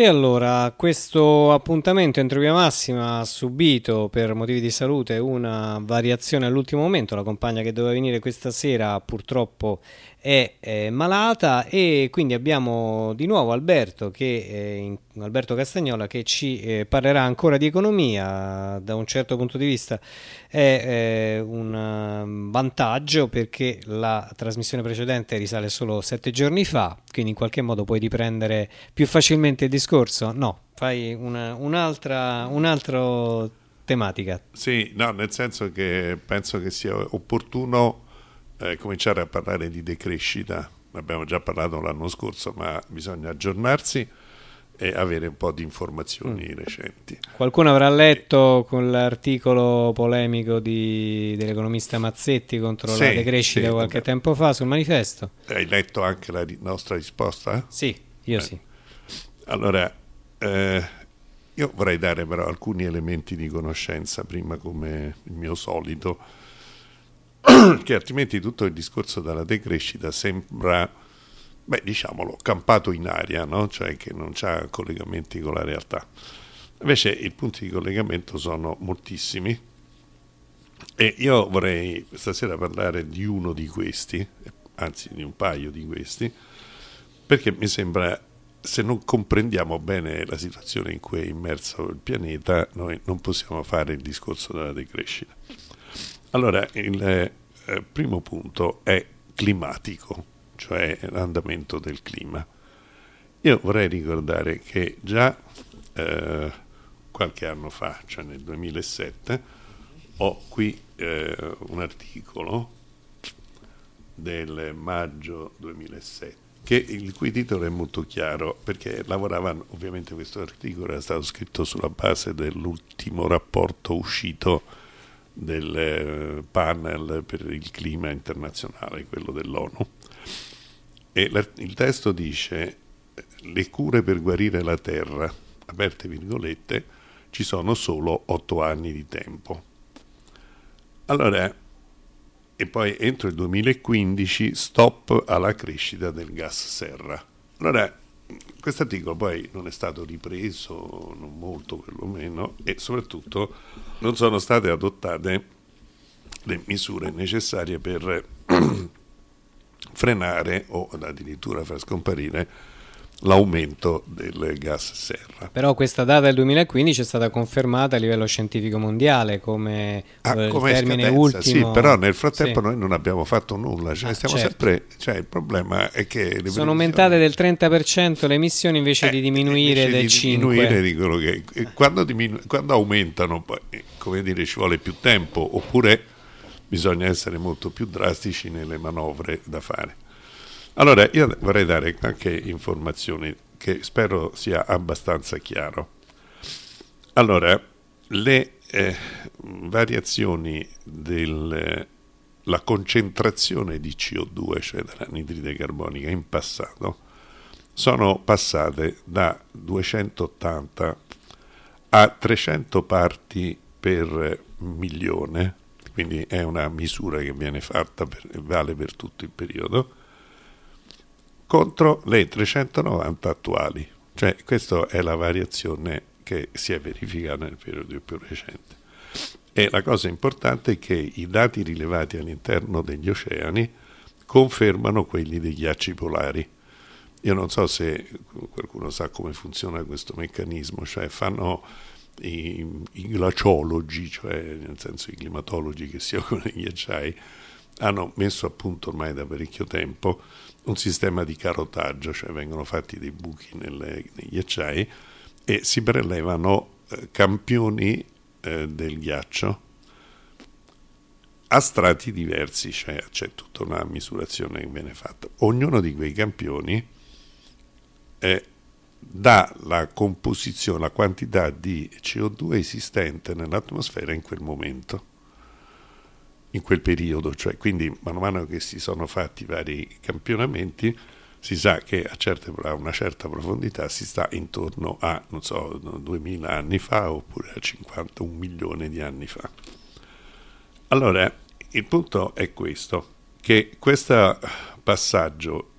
E allora, questo appuntamento entro via massima ha subito per motivi di salute una variazione all'ultimo momento. La compagna che doveva venire questa sera purtroppo è, è malata e quindi abbiamo di nuovo Alberto, che, eh, Alberto Castagnola che ci eh, parlerà ancora di economia. Da un certo punto di vista è eh, un um, vantaggio perché la trasmissione precedente risale solo sette giorni fa, quindi in qualche modo puoi riprendere più facilmente il discorso. No, fai una, un'altra, un'altra tematica. Sì, no, nel senso che penso che sia opportuno eh, cominciare a parlare di decrescita, ne abbiamo già parlato l'anno scorso, ma bisogna aggiornarsi e avere un po' di informazioni mm. recenti. Qualcuno avrà letto con l'articolo polemico di, dell'economista Mazzetti contro sì, la decrescita sì, qualche vabbè. tempo fa sul manifesto? Hai letto anche la nostra risposta? Sì, io eh. sì. Allora, eh, io vorrei dare però alcuni elementi di conoscenza prima come il mio solito che altrimenti tutto il discorso della decrescita sembra, beh, diciamolo, campato in aria, no? cioè che non ha collegamenti con la realtà. Invece i punti di collegamento sono moltissimi e io vorrei stasera parlare di uno di questi, anzi di un paio di questi, perché mi sembra se non comprendiamo bene la situazione in cui è immerso il pianeta, noi non possiamo fare il discorso della decrescita. Allora, il eh, primo punto è climatico, cioè l'andamento del clima. Io vorrei ricordare che già eh, qualche anno fa, cioè nel 2007, ho qui eh, un articolo del maggio 2007 che il cui titolo è molto chiaro perché lavoravano, ovviamente questo articolo era stato scritto sulla base dell'ultimo rapporto uscito del eh, panel per il clima internazionale, quello dell'ONU. E il testo dice le cure per guarire la Terra, aperte virgolette, ci sono solo otto anni di tempo. Allora, e poi entro il 2015 stop alla crescita del gas serra. Allora, questo articolo poi non è stato ripreso, non molto perlomeno, e soprattutto non sono state adottate le misure necessarie per frenare o addirittura far scomparire l'aumento del gas serra. Però questa data del 2015 è stata confermata a livello scientifico mondiale come, ah, eh, come termine scadenza, ultimo. Sì, però nel frattempo sì. noi non abbiamo fatto nulla, cioè, ah, certo. sempre, cioè, il problema è che... Sono aumentate del 30% le emissioni invece eh, di diminuire invece del di 5%. Diminuire, dicono che eh, quando, diminu- quando aumentano, eh, come dire, ci vuole più tempo, oppure bisogna essere molto più drastici nelle manovre da fare. Allora, io vorrei dare qualche informazione che spero sia abbastanza chiaro. Allora, le eh, variazioni della concentrazione di CO2, cioè dell'anidride carbonica, in passato, sono passate da 280 a 300 parti per milione, quindi è una misura che viene fatta e vale per tutto il periodo, contro le 390 attuali. Cioè, questa è la variazione che si è verificata nel periodo più recente. E la cosa importante è che i dati rilevati all'interno degli oceani confermano quelli dei ghiacci polari. Io non so se qualcuno sa come funziona questo meccanismo, cioè fanno i, i glaciologi, cioè nel senso i climatologi che si occupano dei ghiacciai, hanno messo a punto ormai da parecchio tempo un sistema di carotaggio, cioè vengono fatti dei buchi nelle, negli acciai e si prelevano eh, campioni eh, del ghiaccio a strati diversi, cioè c'è tutta una misurazione che viene fatta. Ognuno di quei campioni eh, dà la composizione, la quantità di CO2 esistente nell'atmosfera in quel momento in quel periodo, cioè quindi man mano che si sono fatti vari campionamenti si sa che a, certe, a una certa profondità si sta intorno a, non so, 2000 anni fa oppure a 51 milioni di anni fa. Allora, il punto è questo, che questo passaggio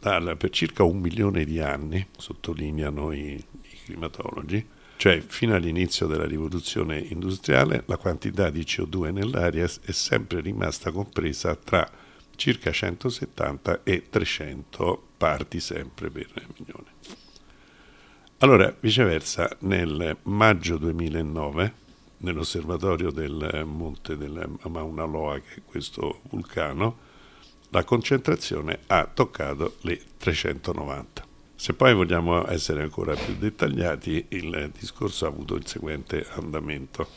per circa un milione di anni, sottolineano i, i climatologi, cioè fino all'inizio della rivoluzione industriale, la quantità di CO2 nell'aria è sempre rimasta compresa tra circa 170 e 300 parti sempre per milione. Allora, viceversa, nel maggio 2009, nell'osservatorio del monte del Mauna Loa, che è questo vulcano, la concentrazione ha toccato le 390. Se poi vogliamo essere ancora più dettagliati, il discorso ha avuto il seguente andamento.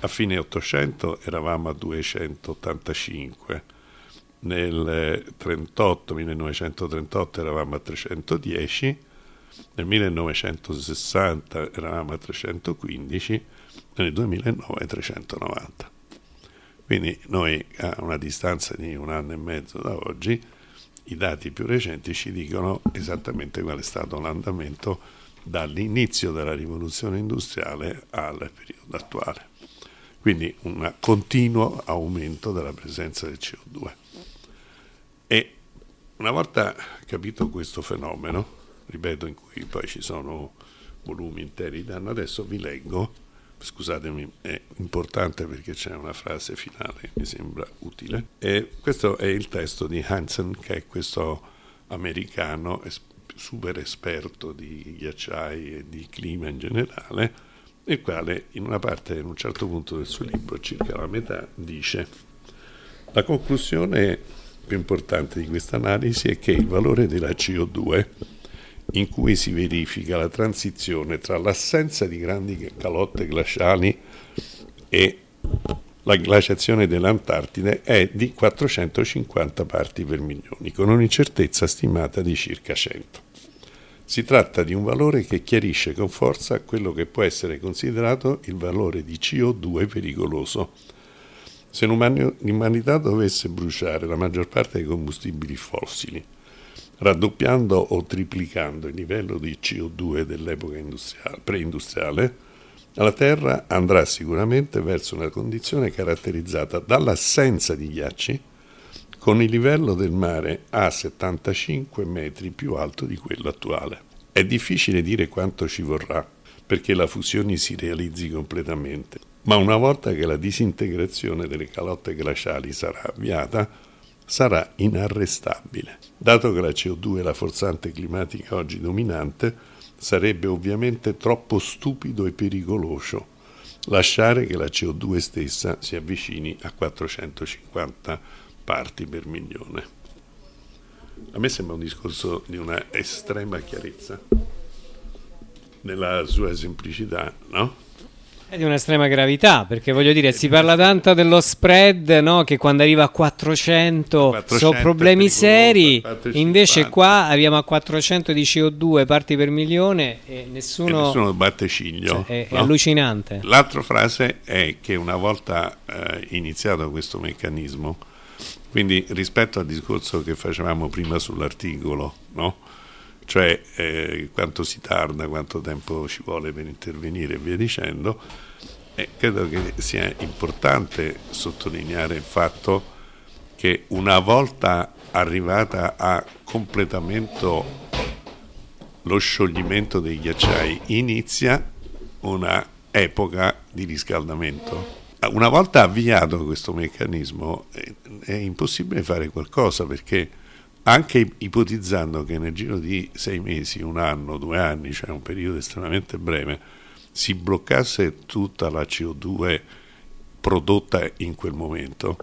A fine 800 eravamo a 285, nel 38, 1938 eravamo a 310, nel 1960 eravamo a 315, nel 2009 a 390. Quindi noi a una distanza di un anno e mezzo da oggi i dati più recenti ci dicono esattamente qual è stato l'andamento dall'inizio della rivoluzione industriale al periodo attuale. Quindi un continuo aumento della presenza del CO2. E una volta capito questo fenomeno, ripeto, in cui poi ci sono volumi interi danno, adesso vi leggo scusatemi, è importante perché c'è una frase finale che mi sembra utile. E questo è il testo di Hansen, che è questo americano super esperto di ghiacciai e di clima in generale, il quale in una parte, in un certo punto del suo libro, circa la metà, dice la conclusione più importante di questa analisi è che il valore della CO2 in cui si verifica la transizione tra l'assenza di grandi calotte glaciali e la glaciazione dell'Antartide è di 450 parti per milioni, con un'incertezza stimata di circa 100. Si tratta di un valore che chiarisce con forza quello che può essere considerato il valore di CO2 pericoloso. Se l'umanità dovesse bruciare la maggior parte dei combustibili fossili, raddoppiando o triplicando il livello di CO2 dell'epoca preindustriale, la Terra andrà sicuramente verso una condizione caratterizzata dall'assenza di ghiacci, con il livello del mare a 75 metri più alto di quello attuale. È difficile dire quanto ci vorrà perché la fusione si realizzi completamente, ma una volta che la disintegrazione delle calotte glaciali sarà avviata, sarà inarrestabile. Dato che la CO2 è la forzante climatica oggi dominante, sarebbe ovviamente troppo stupido e pericoloso lasciare che la CO2 stessa si avvicini a 450 parti per milione. A me sembra un discorso di una estrema chiarezza nella sua semplicità, no? È di un'estrema gravità, perché voglio dire, si parla tanto dello spread, no? che quando arriva a 400, 400 sono problemi seri, invece qua arriviamo a 400 di CO2 parti per milione e nessuno, e nessuno batte ciglio. Cioè, è, no? è, allucinante. L'altra frase è che una volta eh, iniziato questo meccanismo, quindi rispetto al discorso che facevamo prima sull'articolo, no? Cioè eh, quanto si tarda, quanto tempo ci vuole per intervenire e via dicendo, eh, credo che sia importante sottolineare il fatto che una volta arrivata a completamento lo scioglimento dei ghiacciai inizia una epoca di riscaldamento. Una volta avviato questo meccanismo è, è impossibile fare qualcosa perché anche ipotizzando che nel giro di sei mesi, un anno, due anni, cioè un periodo estremamente breve, si bloccasse tutta la CO2 prodotta in quel momento,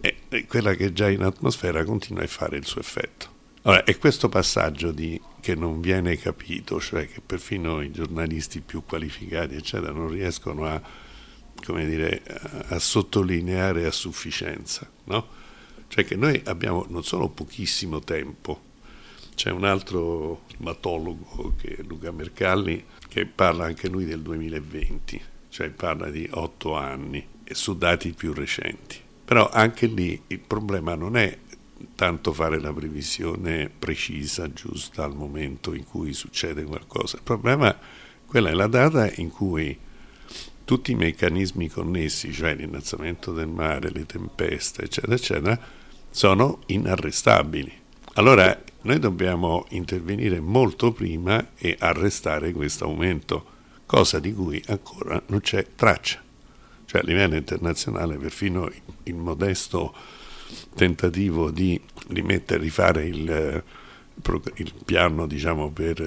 e quella che è già in atmosfera continua a fare il suo effetto. Allora, è questo passaggio di, che non viene capito, cioè che perfino i giornalisti più qualificati, eccetera, non riescono a, dire, a sottolineare a sufficienza, no? Cioè che noi abbiamo non solo pochissimo tempo, c'è un altro climatologo che è Luca Mercalli che parla anche lui del 2020, cioè parla di otto anni e su dati più recenti. Però anche lì il problema non è tanto fare la previsione precisa, giusta al momento in cui succede qualcosa. Il problema quella è la data in cui tutti i meccanismi connessi, cioè l'innalzamento del mare, le tempeste, eccetera, eccetera, sono inarrestabili. Allora noi dobbiamo intervenire molto prima e arrestare questo aumento, cosa di cui ancora non c'è traccia. Cioè a livello internazionale perfino il modesto tentativo di rimettere, rifare il, il piano diciamo, per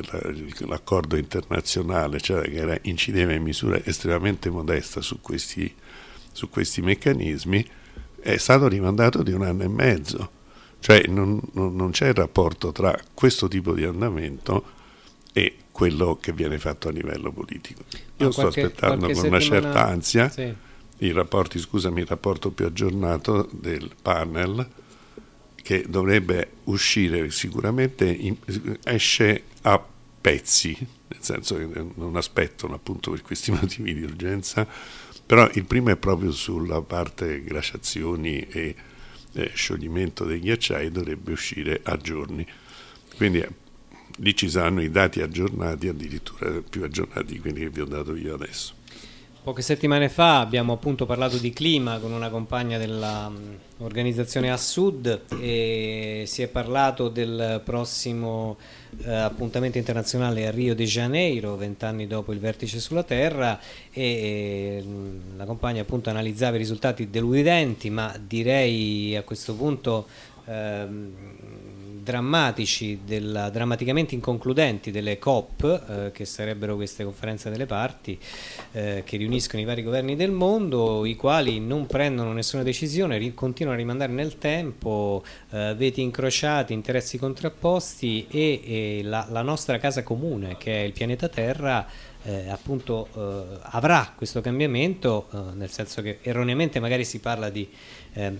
l'accordo internazionale, cioè che era, incideva in misura estremamente modesta su questi, su questi meccanismi, è stato rimandato di un anno e mezzo. Cioè non, non, non c'è il rapporto tra questo tipo di andamento e quello che viene fatto a livello politico. Io qualche, sto aspettando con settimana... una certa ansia sì. i rapporti, scusami, il rapporto più aggiornato del panel che dovrebbe uscire sicuramente, in, esce a pezzi, nel senso che non aspettano appunto per questi motivi di urgenza, però il primo è proprio sulla parte glaciazioni e eh, scioglimento dei ghiacciai, dovrebbe uscire a giorni. Quindi eh, lì ci saranno i dati aggiornati, addirittura più aggiornati di quelli che vi ho dato io adesso. Poche settimane fa abbiamo appunto parlato di clima con una compagna dell'organizzazione Assud e si è parlato del prossimo eh, appuntamento internazionale a Rio de Janeiro, vent'anni dopo il vertice sulla Terra e eh, la compagna appunto analizzava i risultati deludenti ma direi a questo punto ehm, drammatici, della, drammaticamente inconcludenti delle COP, eh, che sarebbero queste conferenze delle parti, eh, che riuniscono i vari governi del mondo, i quali non prendono nessuna decisione, continuano a rimandare nel tempo, eh, veti incrociati, interessi contrapposti e, e la, la nostra casa comune, che è il pianeta Terra, eh, appunto eh, avrà questo cambiamento, eh, nel senso che erroneamente magari si parla di eh,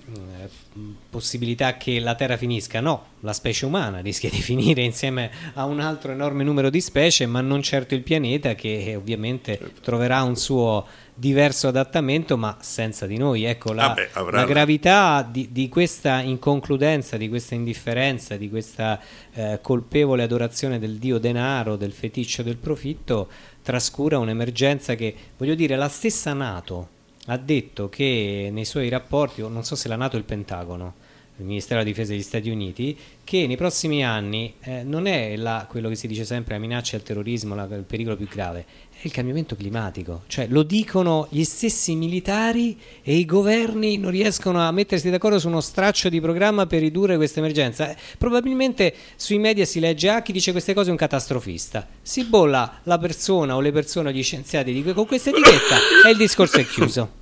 possibilità che la Terra finisca, no, la specie umana rischia di finire insieme a un altro enorme numero di specie, ma non certo il pianeta che eh, ovviamente certo. troverà un suo diverso adattamento, ma senza di noi. Ecco, la, Vabbè, la gravità di, di, questa inconcludenza, di questa indifferenza, di questa eh, colpevole adorazione del dio denaro, del feticcio del profitto, trascura un'emergenza che, voglio dire, la stessa Nato ha detto che nei suoi rapporti, non so se la Nato o il Pentagono, il Ministero della Difesa degli Stati Uniti, che nei prossimi anni eh, non è la, quello che si dice sempre la minaccia al terrorismo, la, il pericolo più grave, è il cambiamento climatico. Cioè lo dicono gli stessi militari e i governi non riescono a mettersi d'accordo su uno straccio di programma per ridurre questa emergenza. Eh, probabilmente sui media si legge ah chi dice queste cose è un catastrofista. Si bolla la persona o le persone o gli scienziati di, con questa etichetta e il discorso è chiuso.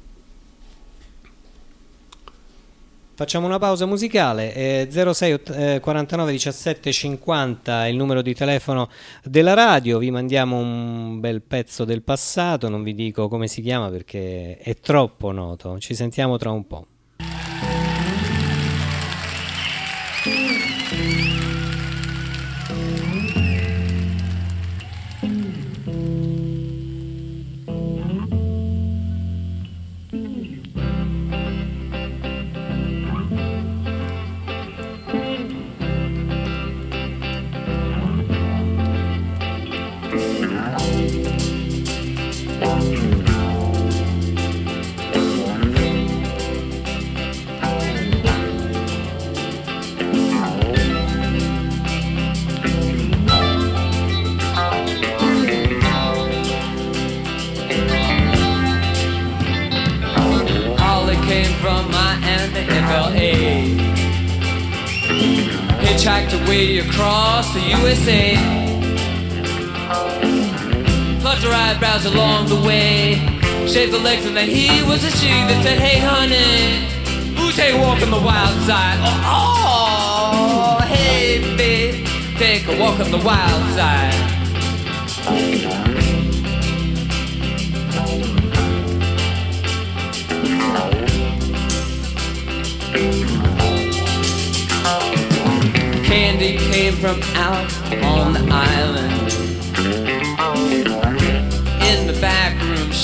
Facciamo una pausa musicale, eh, 06 eh, 49 17 50 è il numero di telefono della radio, vi mandiamo un bel pezzo del passato, non vi dico come si chiama perché è troppo noto, ci sentiamo tra un po'. And he was a she that said, Hey honey, who take a walk on the wild side? Oh, oh hey babe, take a walk on the wild side. Candy came from out on the island.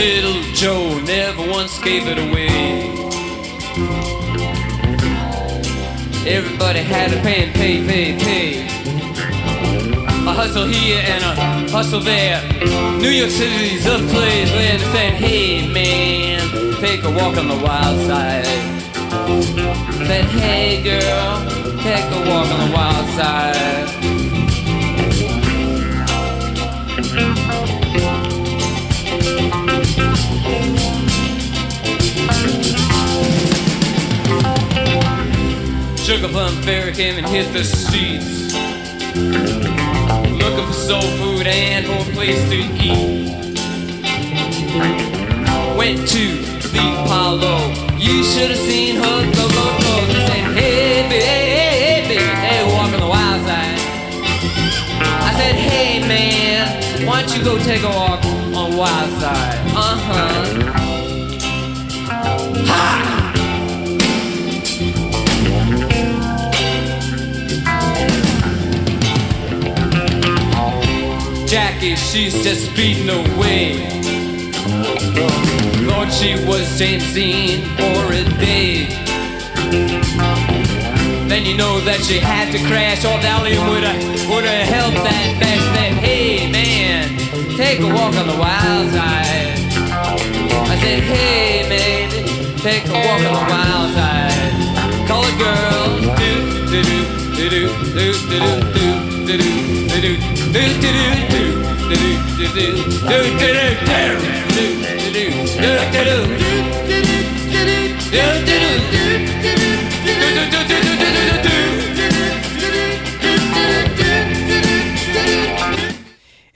Little Joe never once gave it away. Everybody had to pay and pay, pay, pay. A hustle here and a hustle there. New York City's a place where they said, hey man, take a walk on the wild side. Said, hey girl, take a walk on the wild side. Sugar Plum Fairy came and hit the streets. Looking for soul food and for a place to eat. Went to the Apollo. You should have seen her go, go, go. Said, hey, baby, hey, baby, hey, walk on the wild side. I said, hey, man, why don't you go take a walk on the wild side? Uh-huh. Ha! Jackie, she's just beating away. Thought she was Dean for a day. Then you know that she had to crash. All Valium would have would have helped that bash. Said, hey man, take a walk on the wild side. I said, hey baby, take a walk on the wild side. Call Colored girls, do do do do do do do do do do do do do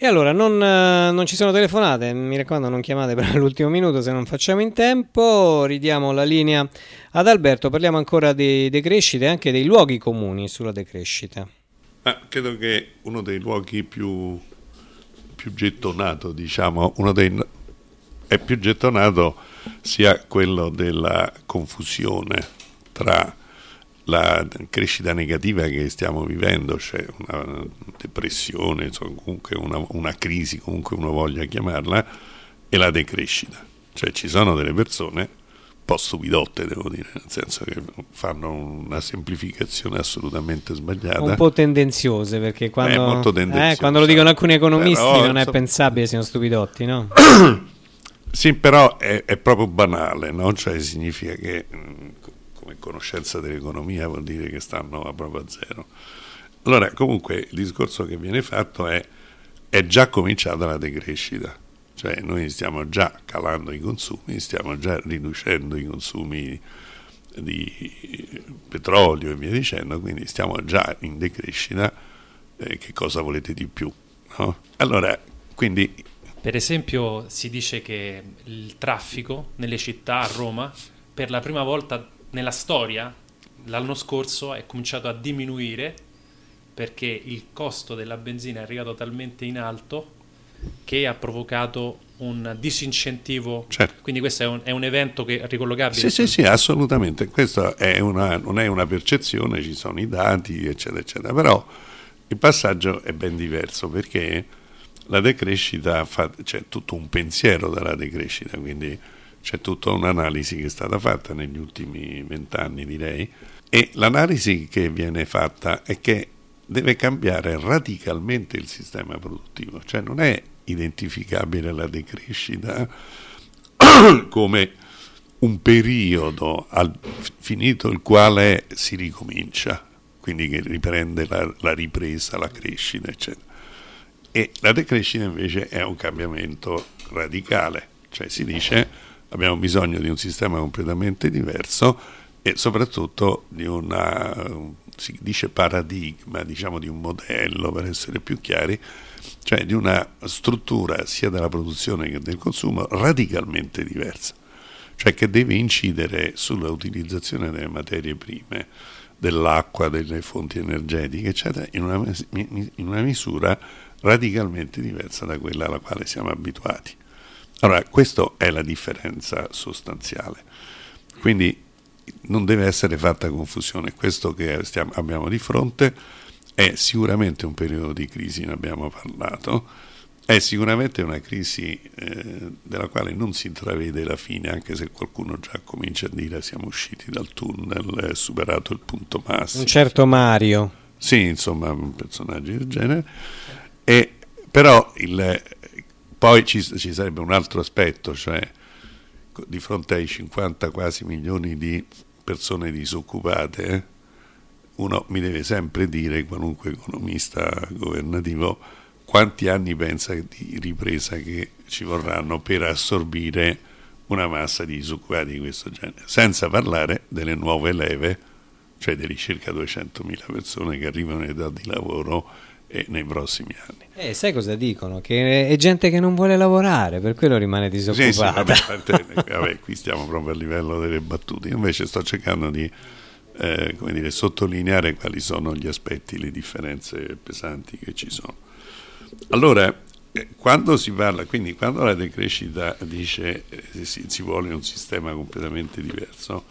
E allora non, non, ci sono telefonate, mi raccomando non chiamate per l'ultimo minuto se non facciamo in tempo, ridiamo la linea ad Alberto, parliamo ancora di decrescita e anche dei luoghi comuni sulla decrescita. Ah, credo che uno dei luoghi più più gettonato, diciamo, uno dei è più gettonato sia quello della confusione tra la crescita negativa che stiamo vivendo, cioè una depressione, insomma, comunque una, una crisi, comunque uno voglia chiamarla, e la decrescita. Cioè ci sono delle persone po' stupidotte, devo dire, nel senso che fanno una semplificazione assolutamente sbagliata. Un po' tendenziose, perché quando, eh, quando lo dicono alcuni economisti però, non è pensabile siano stupidotti, no? sì, però è, è proprio banale, no? Cioè significa che mm, come conoscenza dell'economia vuol dire che stanno a proprio a zero. Allora, comunque, il discorso che viene fatto è è già cominciata la decrescita cioè noi stiamo già calando i consumi, stiamo già riducendo i consumi di petrolio e via dicendo, quindi stiamo già in decrescita, eh, che cosa volete di più? No? Allora, quindi... Per esempio si dice che il traffico nelle città a Roma per la prima volta nella storia l'anno scorso è cominciato a diminuire perché il costo della benzina è arrivato talmente in alto che ha provocato un disincentivo. Certo. Quindi questo è un, è un, evento che è ricollocabile. Sì, sì, sì, assolutamente. Questa è una, non è una percezione, ci sono i dati, eccetera, eccetera. Però il passaggio è ben diverso perché la decrescita fa, c'è tutto un pensiero della decrescita, quindi c'è tutta un'analisi che è stata fatta negli ultimi vent'anni, direi. E l'analisi che viene fatta è che deve cambiare radicalmente il sistema produttivo, cioè non è identificabile la decrescita come un periodo al, finito il quale si ricomincia, quindi che riprende la, la ripresa, la crescita, eccetera. E la decrescita invece è un cambiamento radicale, cioè si dice abbiamo bisogno di un sistema completamente diverso e soprattutto di una, si dice paradigma, diciamo di un modello per essere più chiari, cioè di una struttura sia della produzione che del consumo radicalmente diversa. cioè che deve incidere sull'utilizzazione delle materie prime, dell'acqua, delle fonti energetiche, eccetera, in una, in una misura radicalmente diversa da quella alla quale siamo abituati. Allora, questa è la differenza sostanziale. Quindi non deve essere fatta confusione. Questo che stiamo, abbiamo di fronte è sicuramente un periodo di crisi, ne abbiamo parlato, è sicuramente una crisi eh, della quale non si intravede la fine, anche se qualcuno già comincia a dire siamo usciti dal tunnel, è superato il punto massimo. Un certo Mario. Sì, insomma, un personaggio del genere. E, però il, poi ci, ci, sarebbe un altro aspetto, cioè di fronte ai 50 quasi milioni di persone disoccupate, eh, uno mi deve sempre dire, qualunque economista governativo, quanti anni pensa di ripresa che ci vorranno per assorbire una massa di disoccupati di questo genere, senza parlare delle nuove leve, cioè delle circa 200.000 persone che arrivano in età di lavoro e nei prossimi anni. Eh, sai cosa dicono? Che è gente che non vuole lavorare, per quello rimane disoccupata. Sì, sì, vabbè, vabbè, qui stiamo proprio a livello delle battute. Io invece sto cercando di eh, dire, sottolineare quali sono gli aspetti, le differenze pesanti che ci sono. Allora, eh, quando si parla, quindi quando la decrescita dice eh, si, si, vuole un sistema completamente diverso,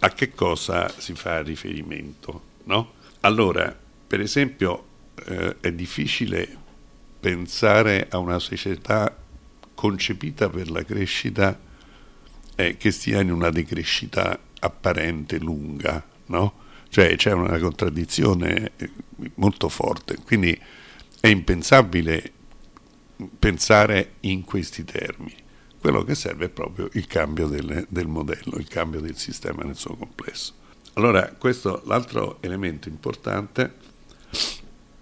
a che cosa si fa riferimento? No? Allora, per esempio, eh, è difficile pensare a una società concepita per la crescita eh, che stia in una decrescita apparente lunga, no? Cioè c'è una contraddizione eh, molto forte, quindi è impensabile pensare in questi termini. Quello che serve è proprio il cambio del, del modello, il cambio del sistema nel suo complesso. Allora, questo l'altro elemento importante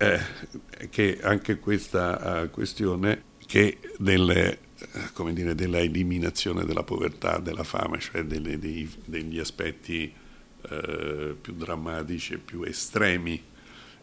è che anche questa uh, questione che delle, come dire, della eliminazione della povertà, della fame, cioè delle, dei, degli aspetti uh, più drammatici e più estremi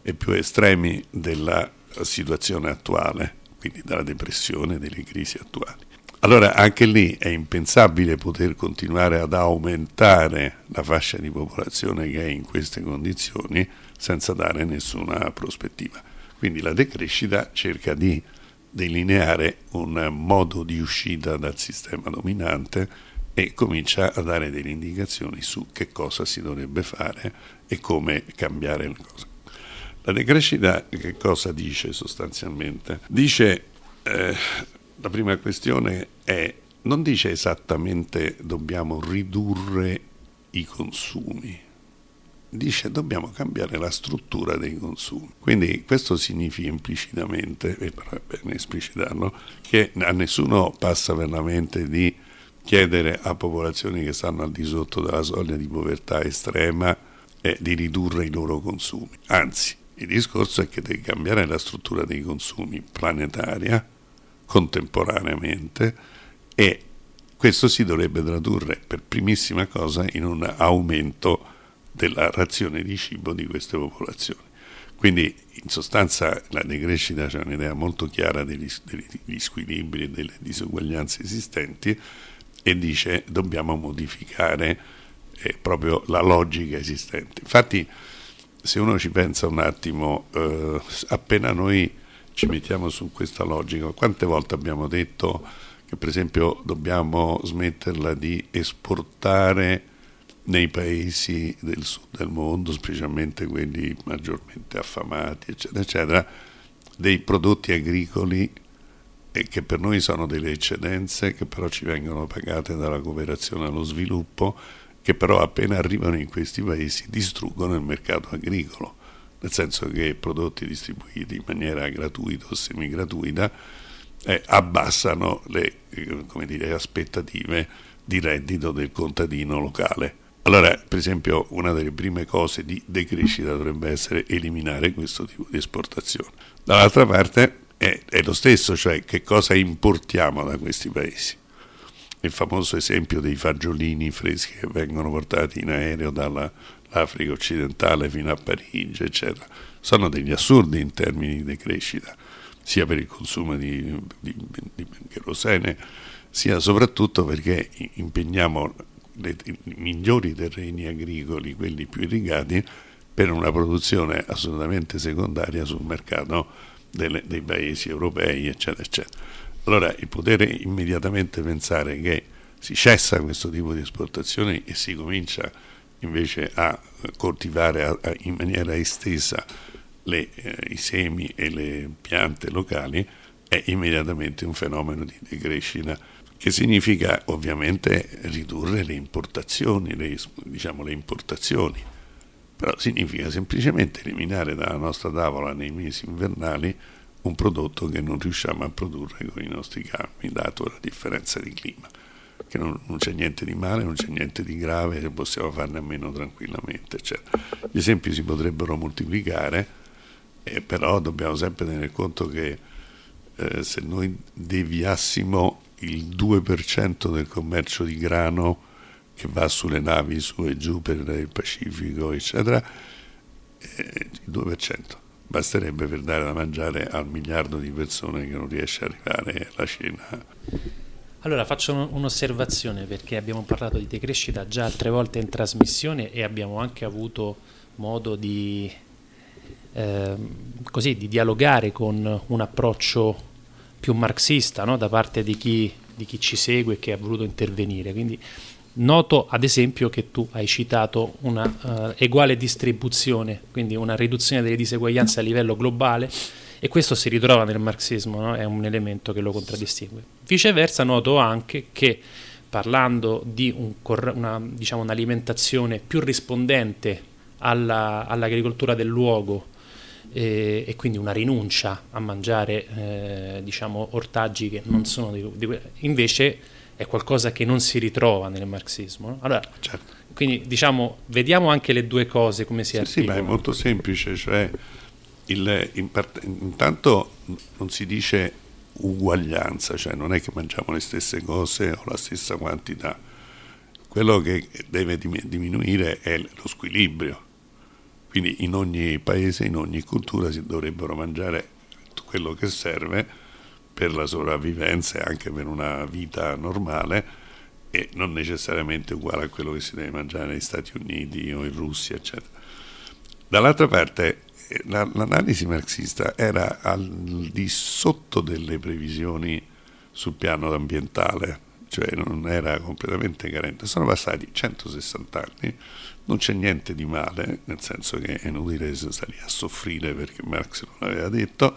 e più estremi della situazione attuale, quindi dalla depressione, delle crisi attuali. Allora anche lì è impensabile poter continuare ad aumentare la fascia di popolazione che è in queste condizioni senza dare nessuna prospettiva. Quindi la decrescita cerca di delineare un modo di uscita dal sistema dominante e comincia a dare delle indicazioni su che cosa si dovrebbe fare e come cambiare le cose. La decrescita che cosa dice sostanzialmente? Dice, eh, la prima questione è, non dice esattamente dobbiamo ridurre i consumi, dice dobbiamo cambiare la struttura dei consumi. Quindi questo significa implicitamente, e è bene esplicitarlo, che a nessuno passa per la mente di chiedere a popolazioni che stanno al di sotto della soglia di povertà estrema eh, di ridurre i loro consumi. Anzi, il discorso è che devi cambiare la struttura dei consumi planetaria contemporaneamente e questo si dovrebbe tradurre per primissima cosa in un aumento della razione di cibo di queste popolazioni. Quindi in sostanza la decrescita c'è un'idea molto chiara degli, degli squilibri e delle disuguaglianze esistenti e dice dobbiamo modificare eh, proprio la logica esistente. Infatti se uno ci pensa un attimo, eh, appena noi ci mettiamo su questa logica, quante volte abbiamo detto che per esempio dobbiamo smetterla di esportare nei paesi del sud del mondo, specialmente quelli maggiormente affamati, eccetera, eccetera, dei prodotti agricoli che per noi sono delle eccedenze, che però ci vengono pagate dalla cooperazione allo sviluppo che però appena arrivano in questi paesi distruggono il mercato agricolo, nel senso che prodotti distribuiti in maniera gratuita o semigratuita eh, abbassano le eh, dire, aspettative di reddito del contadino locale. Allora, per esempio, una delle prime cose di decrescita dovrebbe essere eliminare questo tipo di esportazione. Dall'altra parte è, è lo stesso, cioè che cosa importiamo da questi paesi il famoso esempio dei fagiolini freschi che vengono portati in aereo dall'Africa occidentale fino a Parigi, eccetera, sono degli assurdi in termini di decrescita, sia per il consumo di, di, di kerosene sia soprattutto perché impegniamo le, i migliori terreni agricoli, quelli più irrigati, per una produzione assolutamente secondaria sul mercato delle, dei paesi europei, eccetera, eccetera. Allora il potere immediatamente pensare che si cessa questo tipo di esportazioni e si comincia invece a coltivare a, a, in maniera estesa le, eh, i semi e le piante locali è immediatamente un fenomeno di decrescita che significa ovviamente ridurre le importazioni, le, diciamo, le importazioni, però significa semplicemente eliminare dalla nostra tavola nei mesi invernali un prodotto che non riusciamo a produrre con i nostri campi, dato la differenza di clima, che non, non c'è niente di male, non c'è niente di grave, possiamo farne a meno tranquillamente. Eccetera. Gli esempi si potrebbero moltiplicare, eh, però dobbiamo sempre tener conto che eh, se noi deviassimo il 2% del commercio di grano che va sulle navi su e giù per il Pacifico, eccetera, eh, il 2%. Basterebbe per dare da mangiare al miliardo di persone che non riesce ad arrivare alla cena. Allora faccio un'osservazione perché abbiamo parlato di decrescita già altre volte in trasmissione e abbiamo anche avuto modo di, eh, così, di dialogare con un approccio più marxista no? da parte di chi, di chi ci segue e che ha voluto intervenire. Quindi noto ad esempio che tu hai citato una uh, uguale distribuzione, quindi una riduzione delle diseguaglianze a livello globale e questo si ritrova nel marxismo, no? è un elemento che lo contraddistingue. Viceversa noto anche che parlando di un, una, diciamo, un'alimentazione più rispondente alla, all'agricoltura del luogo, e, e, quindi una rinuncia a mangiare eh, diciamo ortaggi che non sono di, di, invece è qualcosa che non si ritrova nel marxismo no? allora, certo. quindi diciamo vediamo anche le due cose come si sì, sì, ma è molto semplice cioè il, in part- intanto non si dice uguaglianza cioè non è che mangiamo le stesse cose o la stessa quantità quello che deve diminuire è lo squilibrio quindi in ogni paese, in ogni cultura si dovrebbero mangiare quello che serve per la sopravvivenza e anche per una vita normale e non necessariamente uguale a quello che si deve mangiare negli Stati Uniti o in Russia, eccetera. Dall'altra parte, l'analisi marxista era al di sotto delle previsioni sul piano ambientale, cioè non era completamente carente. Sono passati 160 anni non c'è niente di male, nel senso che è inutile stare a soffrire perché Marx non l'aveva detto,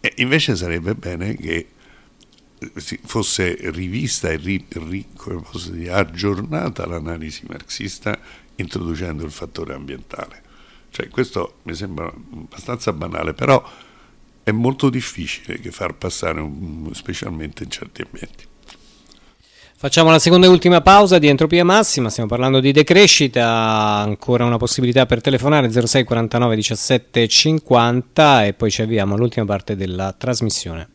e invece sarebbe bene che fosse rivista e ri, ri, dire, aggiornata l'analisi marxista introducendo il fattore ambientale. Cioè, questo mi sembra abbastanza banale, però è molto difficile che far passare, specialmente in certi ambienti. Facciamo la seconda e ultima pausa di entropia massima, stiamo parlando di decrescita, ancora una possibilità per telefonare 06 49 17 50 e poi ci avviamo all'ultima parte della trasmissione.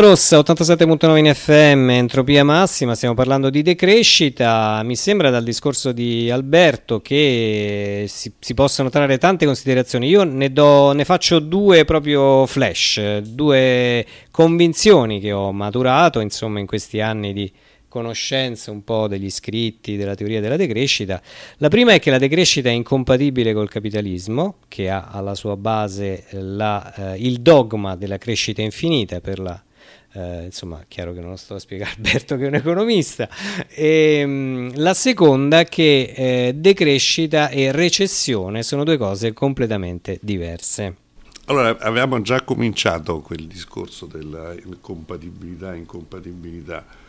Onda Rossa 87.9 in FM, entropia massima, stiamo parlando di decrescita, mi sembra dal discorso di Alberto che si, si possono trarre tante considerazioni, io ne, do, ne faccio due proprio flash, due convinzioni che ho maturato insomma in questi anni di conoscenza un po' degli scritti della teoria della decrescita. La prima è che la decrescita è incompatibile col capitalismo, che ha alla sua base la, eh, il dogma della crescita infinita per la eh, insomma, chiaro che non lo sto a spiegare Alberto che è un economista. E, ehm, la seconda che eh, decrescita e recessione sono due cose completamente diverse. Allora, avevamo già cominciato quel discorso della compatibilità e incompatibilità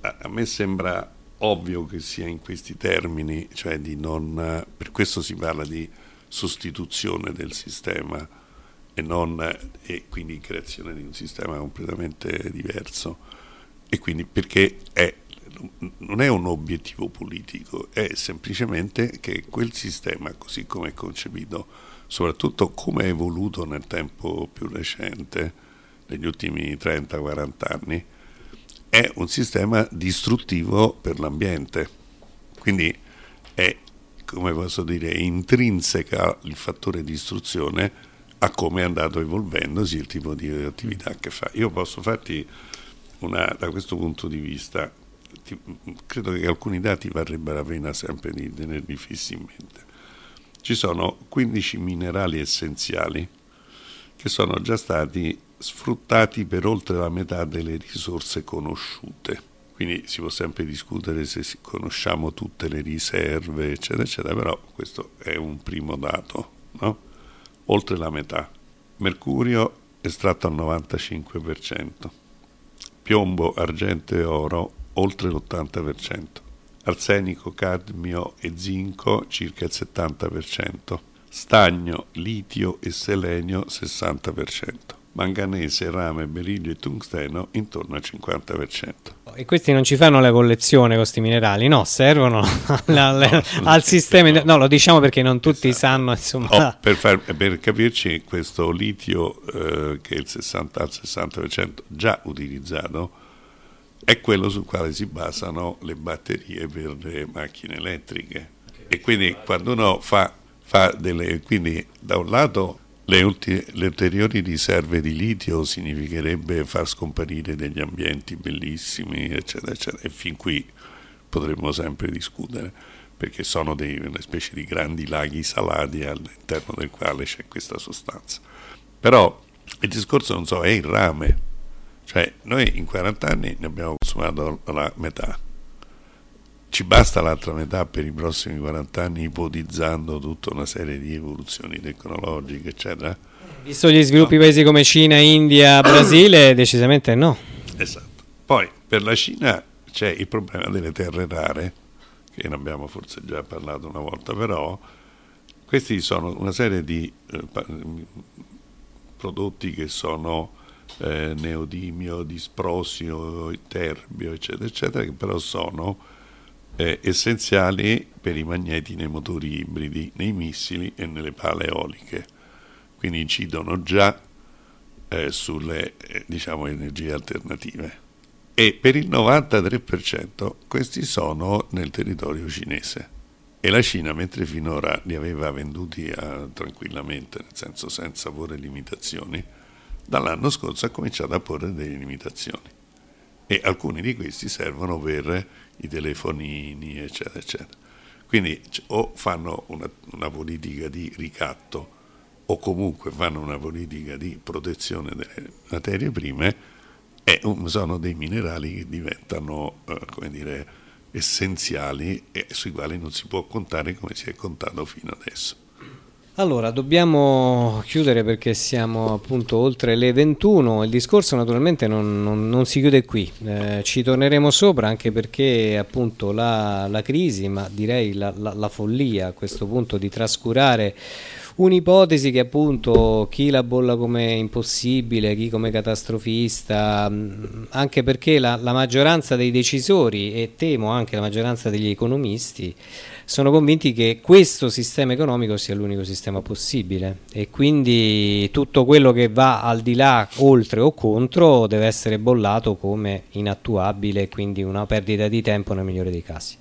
a me sembra ovvio che sia in questi termini, cioè di non, per questo si parla di sostituzione del sistema e, non, e quindi creazione di un sistema completamente diverso. E quindi perché è, non è un obiettivo politico, è semplicemente che quel sistema così come è concepito, soprattutto come è evoluto nel tempo più recente, negli ultimi 30-40 anni, è un sistema distruttivo per l'ambiente, quindi è, come posso dire, intrinseca il fattore di istruzione a come è andato evolvendosi il tipo di attività che fa. Io posso farti una, da questo punto di vista, ti, credo che alcuni dati varrebbe la pena sempre di tenerli fissi in mente. Ci sono 15 minerali essenziali che sono già stati sfruttati per oltre la metà delle risorse conosciute. Quindi si può sempre discutere se conosciamo tutte le riserve, eccetera, eccetera, però questo è un primo dato, no? Oltre la metà. Mercurio estratto al 95%, piombo, argento e oro oltre l'80%, arsenico, cadmio e zinco circa il 70%, stagno, litio e selenio 60% manganese, rame, berilio e tungsteno intorno al 50%. E questi non ci fanno la collezione questi minerali, no, servono alla, no, al sistema, no. no. lo diciamo perché non tutti esatto. sanno, insomma. Oh, per, far, per, capirci, questo litio eh, che è il 60 al 60% già utilizzato è quello sul quale si basano le batterie per le macchine elettriche. Okay. E quindi quando uno fa, fa delle, quindi da un lato le, ulti- le, ulteriori riserve di litio significherebbe far scomparire degli ambienti bellissimi, eccetera, eccetera, e fin qui potremmo sempre discutere, perché sono dei, una specie di grandi laghi salati all'interno del quale c'è questa sostanza. Però il discorso, non so, è il rame, cioè noi in 40 anni ne abbiamo consumato la metà, ci basta l'altra metà per i prossimi 40 anni ipotizzando tutta una serie di evoluzioni tecnologiche eccetera? Visto gli sviluppi no. paesi come Cina, India, Brasile decisamente no. Esatto. Poi per la Cina c'è il problema delle terre rare che ne abbiamo forse già parlato una volta però questi sono una serie di eh, prodotti che sono eh, neodimio, disprosio, terbio eccetera eccetera che però sono eh, essenziali per i magneti nei motori ibridi, nei missili e nelle pale eoliche. Quindi incidono già eh, sulle eh, diciamo, energie alternative. E per il 93% questi sono nel territorio cinese. E la Cina, mentre finora li aveva venduti a, tranquillamente, nel senso senza porre limitazioni, dall'anno scorso ha cominciato a porre delle limitazioni. E alcuni di questi servono per i telefonini, eccetera, eccetera. Quindi o fanno una, una politica di ricatto o comunque fanno una politica di protezione delle materie prime e sono dei minerali che diventano, eh, come dire, essenziali e sui quali non si può contare come si è contato fino adesso. Allora, dobbiamo chiudere perché siamo appunto oltre le 21. Il discorso naturalmente non, non, non si chiude qui, eh, ci torneremo sopra anche perché appunto la, la crisi, ma direi la, la, la follia a questo punto di trascurare un'ipotesi che appunto chi la bolla come impossibile, chi come catastrofista, mm, anche perché la, la, maggioranza dei decisori e temo anche la maggioranza degli economisti sono convinti che questo sistema economico sia l'unico sistema possibile e quindi tutto quello che va al di là, oltre o contro, deve essere bollato come inattuabile, quindi una perdita di tempo nel migliore dei casi.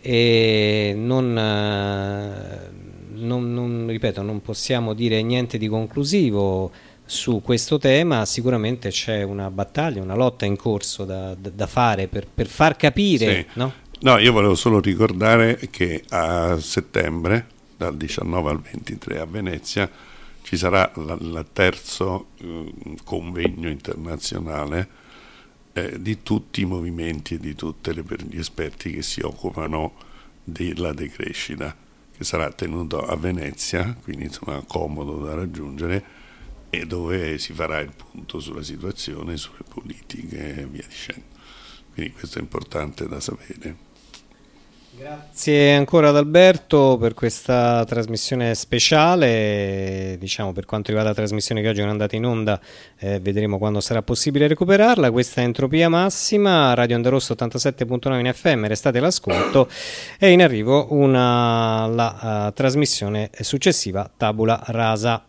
E non, eh, non, non, ripeto, non possiamo dire niente di conclusivo su questo tema, sicuramente c'è una battaglia, una lotta in corso da, da fare per, per, far capire. Sì. No? No, io volevo solo ricordare che a settembre, dal 19 al 23 a Venezia, ci sarà il terzo eh, convegno internazionale eh, di tutti i movimenti e di tutti gli esperti che si occupano della decrescita, che sarà tenuto a Venezia, quindi insomma comodo da raggiungere e dove si farà il punto sulla situazione, sulle politiche e via dicendo. Quindi questo è importante da sapere. Grazie ancora ad Alberto per questa trasmissione speciale, diciamo per quanto riguarda la trasmissione che oggi è andata in onda, eh, vedremo quando sarà possibile recuperarla, questa è Entropia Massima, Radio Onda Rosso 87.9 in FM, restate l'ascolto, è in arrivo una, la uh, trasmissione successiva Tabula Rasa.